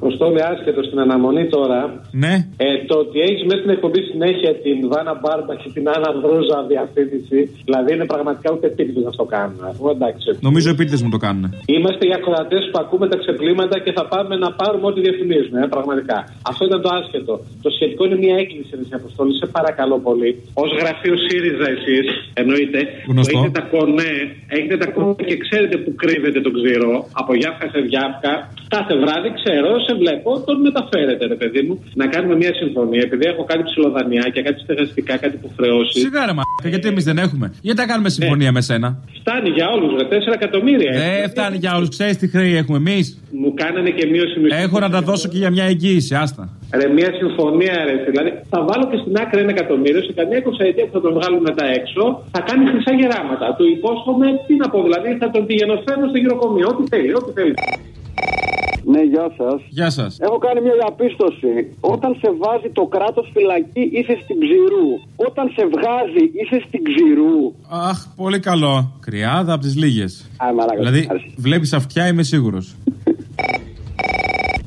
Αποστόλη άσχετο στην αναμονή τώρα. Ναι. Ε, το ότι έχεις μέσα στην εκπομπή συνέχεια την Βάνα Μπάρμπα και την Άννα Βρούζα διαφήμιση, δηλαδή είναι πραγματικά ούτε επίτηδες να το κάνουν. Αφού εντάξει. Νομίζω επίτηδες μου το κάνουν. Είμαστε οι ακροατές που ακούμε τα ξεπλήματα και θα πάμε να πάρουμε ό,τι διαφημίζουμε, ε, πραγματικά. Αυτό ήταν το άσχετο. Το σχετικό είναι μια έκκληση, Ρεσί Αποστόλη. Σε παρακαλώ πολύ. Ω γραφείο ΣΥΡΙΖΑ, εσείς, εννοείται, που Γνωστό. έχετε τα κονέ, έχετε τα κονέ και ξέρετε που κρύβεται το ξηρό, από γιάφκα σε γιάφκα. Κάθε βράδυ ξέρω, σε βλέπω, τον μεταφέρετε, ρε παιδί μου, να κάνουμε μια συμφωνία. Επειδή έχω κάτι ψηλοδανειακά, κάτι στεγαστικά, κάτι υποχρεώσει. Σιγά ρε μαλάκα, γιατί εμείς δεν έχουμε; Γιατί να κάνουμε συμφωνία με σένα; Φτάνει για όλους, ρε, 4 εκατομμύρια. Δεν φτάνει για όλους. Ξέρεις τι χρέη έχουμε εμείς; Μου κάνανε και μείωση μισθού. Έχω να τα δώσω και για μια εγγύηση, άστα. Ρε, μια συμφωνία, ρε. Δηλαδή, θα βάλω και στην άκρη ένα εκατομμύριο σε καμία εικοσαετία που θα τον βγάλουν μετά έξω, θα κάνει χρυσά γεράματα. Του υπόσχομαι, τι να πω, δηλαδή, θα τον πηγαινοφέρω στο γυροκομείο. Ό,τι θέλει, ό,τι θέλει. Ναι, γεια σας. Γεια σας. Έχω κάνει μια διαπίστωση. Όταν σε βάζει το κράτος φυλακή, είσαι στην ξηρού. Όταν σε βγάζει, είσαι στην ξηρού. Αχ, πολύ καλό. Κρυάδα από τις λίγες. Α, μαλάκα. Δηλαδή, βλέπεις αυτιά, είμαι σίγουρος.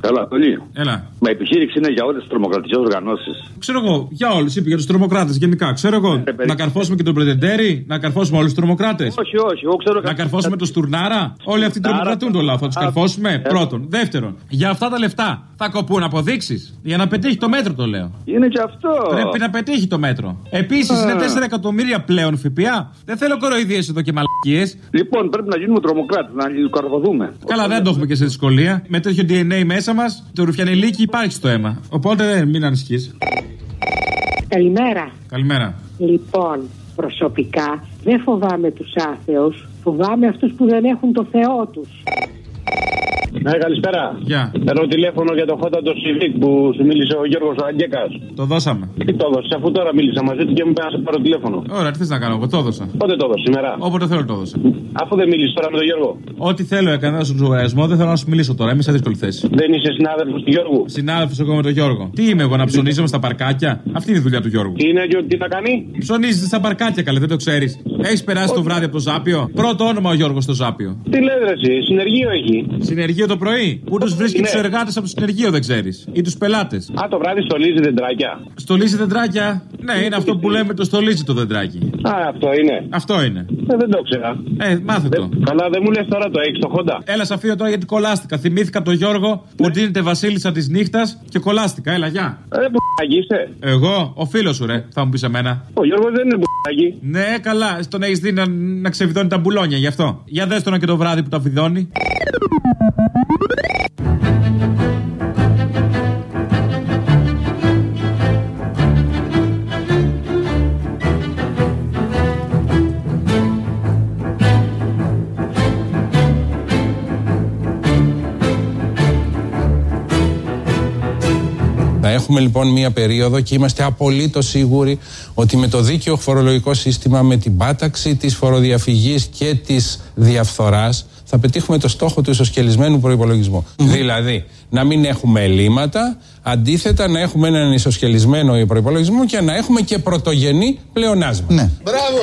Καλά, πολύ. Έλα. Μα η επιχείρηση είναι για όλες τις τρομοκρατικές οργανώσεις. Ξέρω εγώ, για όλους, είπε για τους τρομοκράτες γενικά. Ξέρω εγώ, να καρφώσουμε και τον Πρετεντέρη, να καρφώσουμε όλους τους τρομοκράτες. Όχι, όχι, εγώ ξέρω Να καρφώσουμε τον Στουρνάρα. Όλοι αυτοί τρομοκρατούν το λάθος. Θα του καρφώσουμε. Πρώτον. Δεύτερον, για αυτά τα λεφτά θα κοπούν αποδείξεις. Για να πετύχει το μέτρο, το λέω. Είναι και αυτό. Πρέπει να πετύχει το μέτρο. Επίσης, είναι 4 εκατομμύρια πλέον ΦΠΑ. Δεν θέλω κοροϊδίες εδώ και μαλακίες. Λοιπόν, πρέπει να γίνουμε τρομοκράτες, να καρφωθούμε. Καλά, δεν το έχουμε και σε δυσκολία. Με τέτοιο DNA μέσα μας, το ρουφιανιλίκι υπάρχει στο αίμα. Οπότε μην ανησυχείς. Καλημέρα. Καλημέρα. Λοιπόν, προσωπικά δεν φοβάμαι τους άθεους, φοβάμαι αυτούς που δεν έχουν το Θεό τους. Ναι, καλησπέρα. Γεια. Παίρνω τηλέφωνο για το Χότα το Civic που σου μίλησε ο Γιώργος Αγγέκας. Το δώσαμε. Τι το έδωσε, αφού τώρα μίλησα μαζί του και μου είπε να σε πάρω τηλέφωνο. Ωραία, τι θες να κάνω, εγώ το έδωσα. Πότε το έδωσε, σήμερα; Όποτε θέλω το έδωσα. Αφού δεν μίλησες τώρα με τον Γιώργο. Ό,τι θέλω έκανα στον λογαριασμό, δεν θέλω να σου μιλήσω τώρα. Είμαι σε δύσκολη θέση. Δεν είσαι συνάδελφος του Γιώργου; Συνάδελφος εγώ με τον Γιώργο. Τι είμαι εγώ να ψωνίζομαι στα παρκάκια; Αυτή είναι η δουλειά του Γιώργου. Τι είναι και τι θα κάνει; Ψωνίζεται στα παρκάκια, καλέ, δεν το ξέρεις. Έχεις περάσει το βράδυ από το Ζάπιο; Πρώτο όνομα ο Γιώργος στο Ζάπιο. Τι λέτε εσύ, συνεργείο έχει. Συνεργείο το πρωί. Πού τους βρίσκει Ναι. του εργάτες από το συνεργείο δεν ξέρεις. Ή τους πελάτες. Α, το βράδυ στολίζει δεντράκια. Στολίζει δεντράκια. Ναι, είναι αυτό που λέμε το στολίζει το δεντράκι. Α, αυτό είναι. Αυτό είναι. Ε, δεν το ξέρα. Ε, μάθε το. Καλά, δεν μου λες τώρα το έχει το Χόντα. Έλα, σε αφήνω τώρα γιατί κολλάστηκα. Θυμήθηκα τον Γιώργο που δίνεται Βασίλισσα της νύχτας και κολλάστηκα. Έλα, γεια. Ε, που είσαι. Εγώ, ο φίλος σου, ρε, θα μου πεις εμένα. Ο Γιώργος δεν είναι που Ναι, καλά, τον έχει δει να, να ξεβιδώνει τα μπουλόνια γι' αυτό. Για δες τον και το βράδυ που τα βιδώνει. Θα έχουμε λοιπόν μία περίοδο και είμαστε απολύτως σίγουροι ότι με το δίκαιο φορολογικό σύστημα, με την πάταξη της φοροδιαφυγής και της διαφθοράς θα πετύχουμε το στόχο του ισοσκελισμένου προϋπολογισμού. Δηλαδή, να μην έχουμε ελλείμματα, αντίθετα να έχουμε έναν ισοσκελισμένο προϋπολογισμό και να έχουμε και πρωτογενή πλεονάσματα. Ναι. Μπράβο!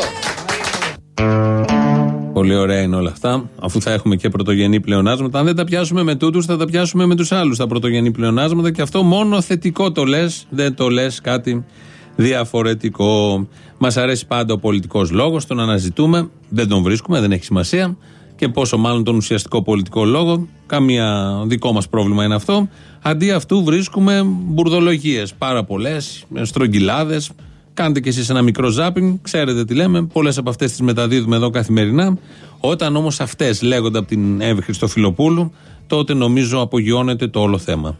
Πολύ ωραία είναι όλα αυτά, αφού θα έχουμε και πρωτογενή πλεονάσματα. Αν δεν τα πιάσουμε με τούτους, θα τα πιάσουμε με τους άλλους τα πρωτογενή πλεονάσματα και αυτό μόνο θετικό το λες, δεν το λες κάτι διαφορετικό. Μας αρέσει πάντα ο πολιτικός λόγος, τον αναζητούμε, δεν τον βρίσκουμε, δεν έχει σημασία. Και πόσο μάλλον τον ουσιαστικό πολιτικό λόγο, καμία δικό μας πρόβλημα είναι αυτό. Αντί αυτού βρίσκουμε μπουρδολογίες πάρα πολλές, στρογγυλάδες, Κάντε κι εσείς ένα μικρό ζάπινγκ, ξέρετε τι λέμε. Πολλές από αυτές τις μεταδίδουμε εδώ καθημερινά. Όταν όμως αυτές λέγονται από την Εύη Χριστοφιλοπούλου, τότε νομίζω απογειώνεται το όλο θέμα.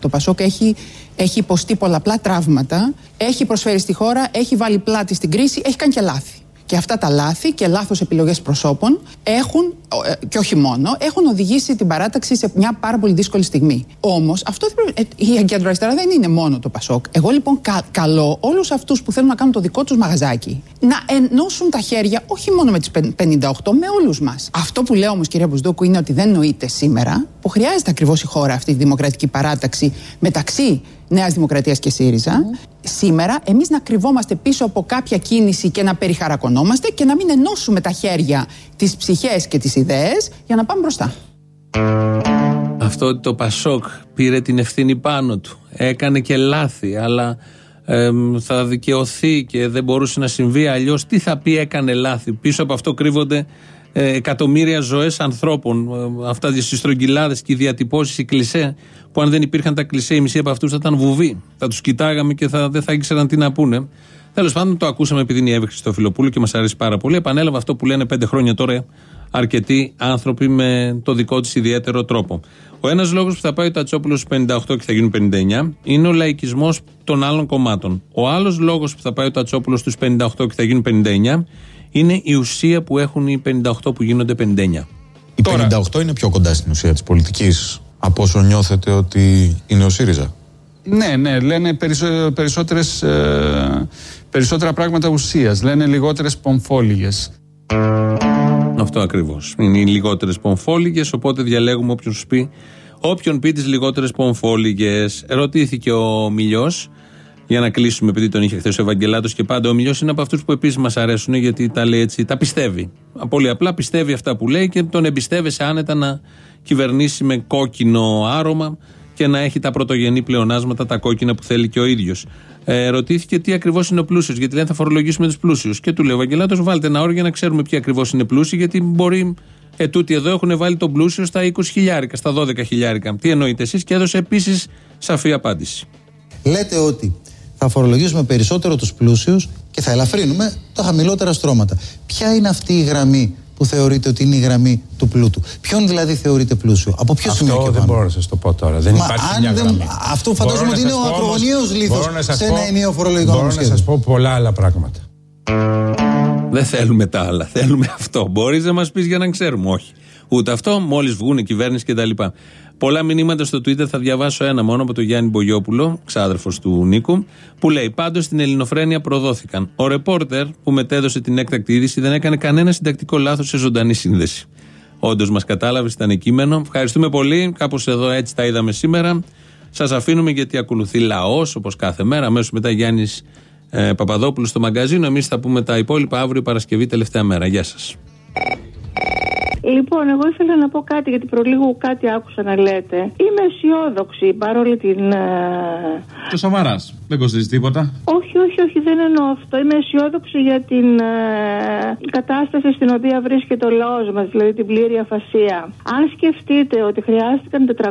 Το Πασόκ έχει, έχει υποστεί πολλαπλά τραύματα, έχει προσφέρει στη χώρα, έχει βάλει πλάτη στην κρίση, έχει κάνει και λάθη. Και αυτά τα λάθη και λάθος επιλογές προσώπων έχουν, ε, και όχι μόνο, έχουν οδηγήσει την παράταξη σε μια πάρα πολύ δύσκολη στιγμή. Όμως αυτό δεν πρέπει- ε, η κεντροαριστερά δεν είναι μόνο το Πασόκ. Εγώ λοιπόν κα, καλώ όλους αυτούς που θέλουν να κάνουν το δικό τους μαγαζάκι να ενώσουν τα χέρια όχι μόνο με τις πεν- 58, με όλους μας. Αυτό που λέω όμως κυρία Μπουσδόκου είναι ότι δεν νοείται σήμερα που χρειάζεται ακριβώς η χώρα αυτή τη δημοκρατική παράταξη μεταξύ Νέας Δημοκρατίας και ΣΥΡΙΖΑ. Σήμερα, εμείς να κρυβόμαστε πίσω από κάποια κίνηση και να περιχαρακωνόμαστε και να μην ενώσουμε τα χέρια, τις ψυχές και τις ιδέες για να πάμε μπροστά. Αυτό ότι το Πασόκ πήρε την ευθύνη πάνω του. Έκανε και λάθη, αλλά εμ, θα δικαιωθεί και δεν μπορούσε να συμβεί αλλιώς. Τι θα πει έκανε λάθη. Πίσω από αυτό κρύβονται ε, εκατομμύρια ζωές ανθρώπων. Ε, αυτά οι στρογγυλάδες και οι διατυπώσεις, οι κλισέ, που αν δεν υπήρχαν τα κλισέ, οι μισοί από αυτούς θα ήταν βουβοί. Θα τους κοιτάγαμε και θα, δεν θα ήξεραν τι να πούνε. Τέλος πάντων, το ακούσαμε επειδή είναι η Εύη Χριστοφιλοπούλου και μας αρέσει πάρα πολύ. Επανέλαβα αυτό που λένε πέντε χρόνια τώρα αρκετοί άνθρωποι με το δικό τη ιδιαίτερο τρόπο. Ο ένας λόγος που θα πάει ο Τατσόπουλος στους 58 και θα γίνουν 59 είναι ο λαϊκισμός των άλλων κομμάτων. Ο άλλος λόγος που θα πάει ο Τατσόπουλος στους 58 και θα γίνουν 59 είναι η ουσία που έχουν οι 58 που γίνονται 59. Η 58 είναι πιο κοντά στην ουσία της πολιτικής από όσο νιώθετε ότι είναι ο ΣΥΡΙΖΑ. Ναι, ναι, λένε περισσο, περισσότερες, ε, περισσότερα πράγματα ουσίας. Λένε λιγότερες πομφόλιγες. Αυτό ακριβώς. Είναι οι λιγότερες πομφόλιγες, οπότε διαλέγουμε όποιον σου πει, όποιον πει τις λιγότερες πομφόλιγες. Ρωτήθηκε ο Μιλιός, για να κλείσουμε, επειδή τον είχε χθες ο Ευαγγελάτος και πάντα. Ο Μιλιός είναι από αυτούς που επίσης μας αρέσουν, γιατί τα λέει έτσι, τα πιστεύει. Πολύ απλά πιστεύει αυτά που λέει και τον εμπιστεύεσαι άνετα να κυβερνήσει με κόκκινο άρωμα και να έχει τα πρωτογενή πλεονάσματα, τα κόκκινα που θέλει και ο ίδιος. Ε, ρωτήθηκε τι ακριβώς είναι ο πλούσιος, γιατί λένε θα φορολογήσουμε τους πλούσιους. Και του λέει ο Ευαγγελάτος, βάλτε ένα όρο για να ξέρουμε ποιοι ακριβώς είναι πλούσιοι, γιατί μπορεί. Ε, τούτοι εδώ έχουν βάλει τον πλούσιο στα 20 χιλιάρικα, στα 12 χιλιάρικα. Τι εννοείτε εσείς, και έδωσε επίσης σαφή απάντηση. Λέτε ότι θα φορολογήσουμε περισσότερο τους πλούσιους και θα ελαφρύνουμε τα χαμηλότερα στρώματα. Ποια είναι αυτή η γραμμή που θεωρείτε ότι είναι η γραμμή του πλούτου. Ποιον δηλαδή θεωρείτε πλούσιο; Από ποιο σημείο Αυτό και δεν πάνω; μπορώ να σας το πω τώρα. Δεν Μα υπάρχει αν μια δεν- γραμμή. αυτό φαντάζομαι Μπορώ ότι να είναι σας ο πω όμως- ακρογωνίος λίθος μπορώ να σας σε πω- ένα ενιαίο φορολογικό Μπορώ να νομοσχέδιο. σας πω πολλά άλλα πράγματα. Δεν θέλουμε τα άλλα. Θέλουμε αυτό. Μπορείς να μας πεις για να ξέρουμε. Όχι. Ούτε αυτό, μόλις βγουν η κυβέρνηση κτλ. Πολλά μηνύματα στο Twitter θα διαβάσω ένα μόνο από τον Γιάννη Μπογιόπουλο, ξάδερφος του Νίκου, που λέει: Πάντως στην Ελληνοφρένεια προδόθηκαν. Ο ρεπόρτερ που μετέδωσε την έκτακτη είδηση δεν έκανε κανένα συντακτικό λάθος σε ζωντανή σύνδεση. Όντως μας κατάλαβε, ήταν κείμενο. Ευχαριστούμε πολύ. Κάπως εδώ έτσι τα είδαμε σήμερα. Σας αφήνουμε γιατί ακολουθεί λαός, όπως κάθε μέρα. Αμέσως μετά Γιάννης ε, Παπαδόπουλος στο μαγκαζίνο. Εμείς θα πούμε τα υπόλοιπα αύριο Παρασκευή, τελευταία μέρα. Γεια σας. Λοιπόν, εγώ ήθελα να πω κάτι γιατί προλίγου κάτι άκουσα να λέτε. Είμαι αισιόδοξη παρόλη την. ε, Το Σαμαρά. Δεν κοστίζει τίποτα. Όχι, όχι, όχι, δεν εννοώ αυτό. Είμαι αισιόδοξη για την ε, κατάσταση στην οποία βρίσκεται ο λαός μας, δηλαδή την πλήρη αφασία. Αν σκεφτείτε ότι χρειάστηκαν 400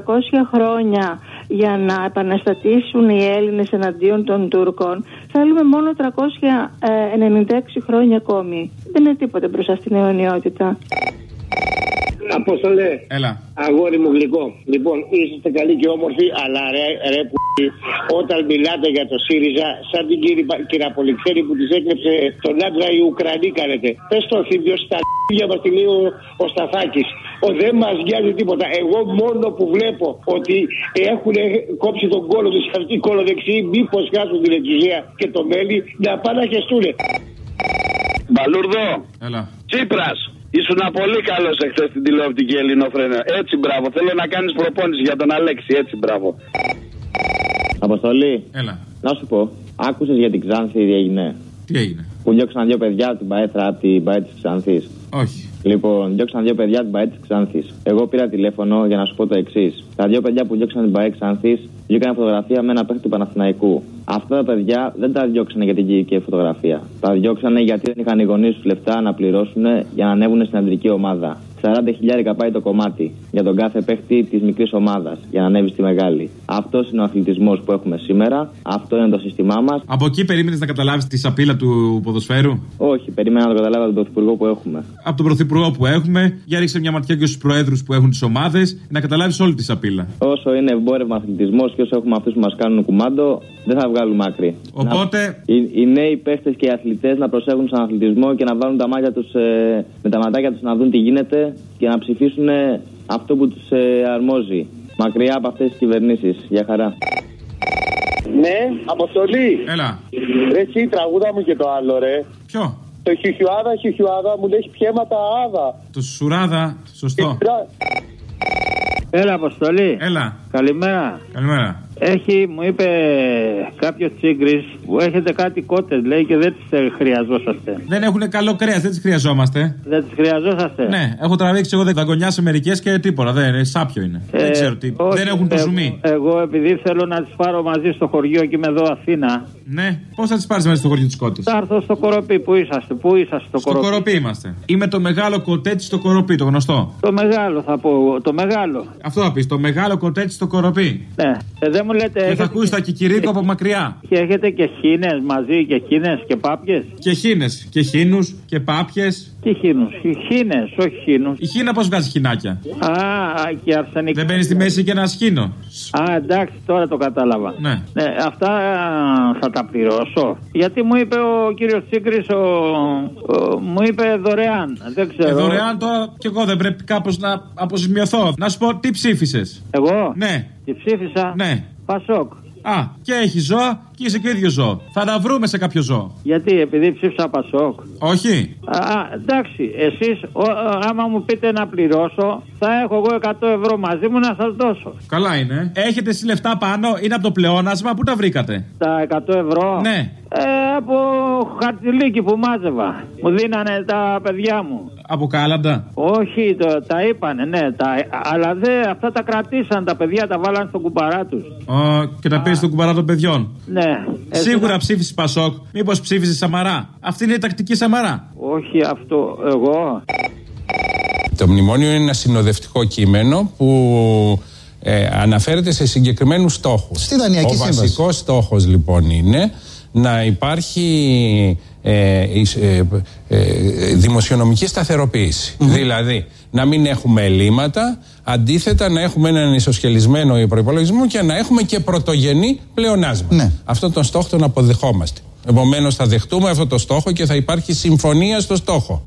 χρόνια για να επαναστατήσουν οι Έλληνες εναντίον των Τούρκων, θέλουμε μόνο 396 χρόνια ακόμη. Δεν είναι τίποτα μπροστά στην αιωνιότητα. Αποστολέ. Έλα. Αγόρι μου γλυκό. Λοιπόν, είσαστε καλοί και όμορφοι, αλλά ρε, ρε που όταν μιλάτε για το ΣΥΡΙΖΑ, σαν την κύριε Κυραπολιξέρη που της έκλεψε τον άντρα οι Ουκρανοί κάνετε. Πες το θύμιο στα αρχίδια μας τη λέει ο, ο Σταθάκης. Ο δεν μας νοιάζει τίποτα. Εγώ μόνο που βλέπω ότι έχουν κόψει τον κόλο τους αυτοί οι κολοδεξιοί, μήπως χάσουν την εξουσία και το μέλι, να πάνε να χεστούνε. Μπαλούρδο. Έλα. Τσίπρας. Ήσουν πολύ καλός εχθές στην τηλεοπτική Ελληνοφρένεια. Έτσι, μπράβο. Θέλω να κάνεις προπόνηση για τον Αλέξη. Έτσι, μπράβο. Αποστολή. Έλα. Να σου πω, άκουσες για την Ξάνθη τι έγινε; Τι έγινε; Που διώξαν δύο παιδιά από την Παέθρα, από την Παέ της Ξάνθης. Όχι. Λοιπόν, διώξαν δύο παιδιά από την Παέ της Ξάνθης. Εγώ πήρα τηλέφωνο για να σου πω το εξής. Τα δύο παιδιά που διώξαν την Παέ Ξάνθης βγήκαν φωτογραφία με ένα παίχτη του Παναθηναϊκού. Αυτά τα παιδιά δεν τα διώξανε για την γυναική φωτογραφία. Τα διώξανε γιατί δεν είχαν οι γονείς τους λεφτά να πληρώσουν για να ανέβουν στην αντρική ομάδα. 40 χιλιάρικα πάει το κομμάτι για τον κάθε παίχτη της μικρής ομάδας για να ανέβει στη μεγάλη. Αυτός είναι ο αθλητισμός που έχουμε σήμερα. Αυτό είναι το σύστημά μας. Από εκεί περίμενες να καταλάβεις τη σαπίλα του ποδοσφαίρου; Όχι, περίμενα να το καταλάβω από τον πρωθυπουργό που έχουμε. Από τον πρωθυπουργό που έχουμε, για ρίξε μια ματιά και στους προέδρους που έχουν τις ομάδες, να καταλάβεις όλη τη σαπίλα. Όσο είναι εμπόρευμα αθλητισμός και όσο έχουμε αυτούς που μας κάνουν κουμάντο, δεν θα βγάλουμε άκρη. Οπότε. Να... Οι, οι νέοι παίχτες και οι αθλητές να προσέχουν στον αθλητισμό και να βάλουν τα μάτια τους ε, με τα ματάκια τους να δουν τι γίνεται και να ψηφίσουν ε, αυτό που τους ε, αρμόζει. Μακριά από αυτές τις κυβερνήσεις. Για χαρά. Ναι, αποστολή. Έλα. Ρε, εσύ τραγούδα μου και το άλλο, ρε. Ποιο; Το χιουχιουάδα, χιουχιουάδα μου λέει πιέματα άδα. Το σουράδα, σωστό. Έλα, Αποστολή. Έλα. Καλημέρα. Καλημέρα. Έχει, μου είπε κάποιος τσίγκρι που έχετε κάτι κότες, λέει και δεν τις χρειαζόσαστε. Δεν έχουν καλό κρέας, δεν τις χρειαζόμαστε. Δεν τις χρειαζόσαστε. Ναι, έχω τραβήξει εγώ δαγκονιάς σε μερικές και τίποτα. Δεν, είναι σάπιο είναι. Ε, δεν ξέρω τι. όχι, δεν έχουν το εγώ- ζουμί. Εγώ, επειδή θέλω να τις πάρω μαζί στο χωριό και είμαι εδώ Αθήνα. Ναι, πώς θα τις πάρεις μέσα στο χωριό της κότης; Θα έρθω στο κοροπή. Πού είσαστε, πού είσαστε στο, Στο κοροπή; κοροπή είμαστε. Είμαι το μεγάλο κοτέτσι στο κοροπή, το γνωστό. Το μεγάλο θα πω εγώ, το μεγάλο. Αυτό θα πεις, το μεγάλο κοτέτσι στο κοροπή. Ναι. Ε, δεν μου λέτε. Και θα έχετε- ακούσει τα κικυρίκο από μακριά. Και έχετε και χίνες μαζί και χίνες και πάπιες; Και χίνες. Και χίνους και πάπιες. Τι χίνους, χίνες, όχι χίνους. Η χίνα πώς βγάζει χινάκια; Α, και αρσενικό. Δεν μπαίνεις στη μέση και ένα σχήνο. Α, εντάξει, τώρα το κατάλαβα. Ναι. αυτά α, θα τα πληρώσω. Γιατί μου είπε ο κύριος Τσίγκρη, ο, ο- μου είπε δωρεάν. Δεν Ε, ξέρω. δωρεάν τώρα κι εγώ δεν πρέπει κάπως να αποζημιωθώ. Να σου πω τι ψήφισες; Εγώ; Ναι. Τι ψήφισα; Ναι. Πασόκ. Α, και έχει ζώα και είσαι και ίδιος ζώο. Θα τα βρούμε σε κάποιο ζώο. Γιατί, επειδή ψήφισα Πασόκ. Όχι. Α, α, εντάξει, εσείς, άμα μου πείτε να πληρώσω, θα έχω εγώ 100 ευρώ μαζί μου να σας δώσω. Καλά είναι. Έχετε εσύ λεφτά πάνω, είναι από το πλεόνασμα, πού τα βρήκατε; Τα 100 ευρώ; Ναι. Ε, από χαρτιλίκι που μάζευα. Μου δίνανε τα παιδιά μου. Από κάλαντα. Όχι, το, τα είπανε, ναι. Τα, αλλά δε, αυτά τα κρατήσαν τα παιδιά, τα βάλαν στο κουμπαρά τους. Ω, και τα πήρες στον κουμπαρά των παιδιών. Ναι. Σίγουρα ψήφισε Πασόκ. Μήπως ψήφισε Σαμαρά. Αυτή είναι η τακτική Σαμαρά. Όχι αυτό, εγώ. Το μνημόνιο είναι ένα συνοδευτικό κείμενο που ε, αναφέρεται σε συγκεκριμένους στόχους. Στη Δανειακή Ο Σύμβαση. βασικός στόχος λοιπόν είναι να υπάρχει ε, εις- ε, ε, δημοσιονομική σταθεροποίηση. Δηλαδή να μην έχουμε ελλείμματα, Αντίθετα, να έχουμε έναν ισοσχελισμένο προπολογισμό και να έχουμε και πρωτογενή πλεονάσμα. Ναι. Αυτό τον στόχο τον αποδεχόμαστε. Επομένως, θα δεχτούμε αυτό το στόχο και θα υπάρχει συμφωνία στο στόχο.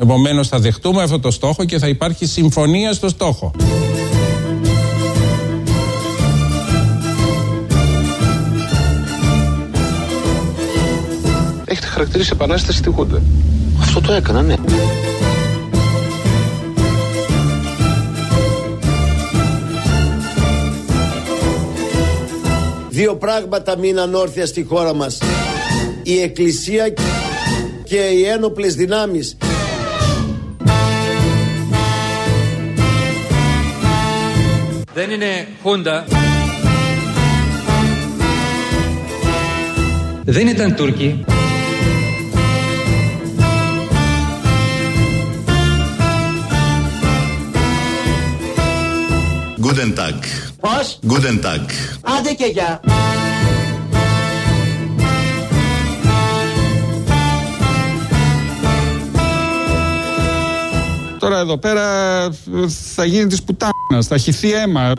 Επομένως, θα δεχτούμε αυτό το στόχο και θα υπάρχει συμφωνία στο στόχο. Χαρακτηρίσει επανάσταση στη Χούντα. Αυτό το έκανα, ναι. Δύο πράγματα μείναν όρθια στη χώρα μας. Η Εκκλησία και οι ένοπλες δυνάμεις. Δεν είναι Χούντα. Δεν ήταν Τούρκοι. Guten Tag. Πώς; Guten Tag. Άντε και γεια. Τώρα εδώ πέρα θα γίνει της πουτάνας, θα χυθεί αίμα.